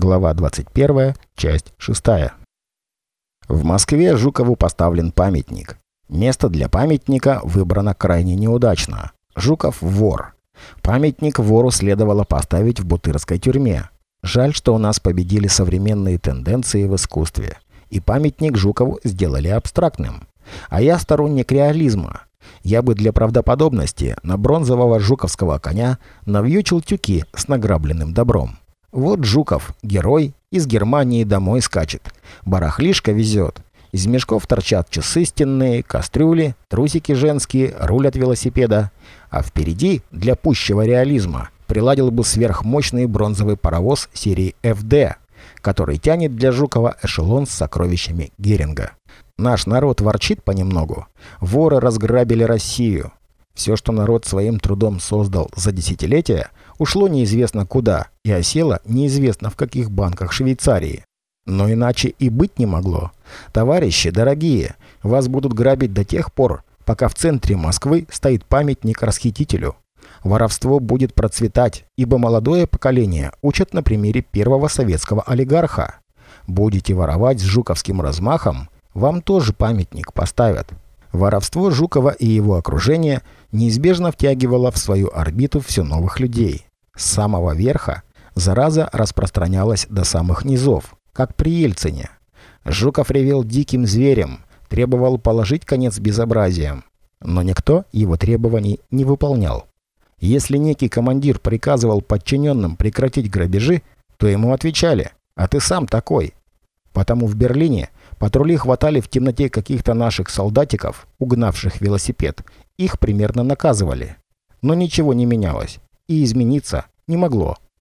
Глава 21, часть 6. В Москве Жукову поставлен памятник. Место для памятника выбрано крайне неудачно. Жуков – вор. Памятник вору следовало поставить в Бутырской тюрьме. Жаль, что у нас победили современные тенденции в искусстве. И памятник Жукову сделали абстрактным. А я сторонник реализма. Я бы для правдоподобности на бронзового жуковского коня навьючил тюки с награбленным добром. Вот Жуков, герой, из Германии домой скачет. Барахлишка везет. Из мешков торчат часы стенные, кастрюли, трусики женские, руль от велосипеда. А впереди, для пущего реализма, приладил бы сверхмощный бронзовый паровоз серии FD, который тянет для Жукова эшелон с сокровищами Геринга. Наш народ ворчит понемногу. Воры разграбили Россию. Все, что народ своим трудом создал за десятилетия, ушло неизвестно куда и осело неизвестно в каких банках Швейцарии. Но иначе и быть не могло. Товарищи дорогие, вас будут грабить до тех пор, пока в центре Москвы стоит памятник расхитителю. Воровство будет процветать, ибо молодое поколение учат на примере первого советского олигарха. Будете воровать с жуковским размахом, вам тоже памятник поставят. Воровство Жукова и его окружения неизбежно втягивало в свою орбиту все новых людей. С самого верха зараза распространялась до самых низов, как при Ельцине. Жуков ревел диким зверем, требовал положить конец безобразиям, но никто его требований не выполнял. Если некий командир приказывал подчиненным прекратить грабежи, то ему отвечали «А ты сам такой». Потому в Берлине Патрули хватали в темноте каких-то наших солдатиков, угнавших велосипед. Их примерно наказывали. Но ничего не менялось. И измениться не могло.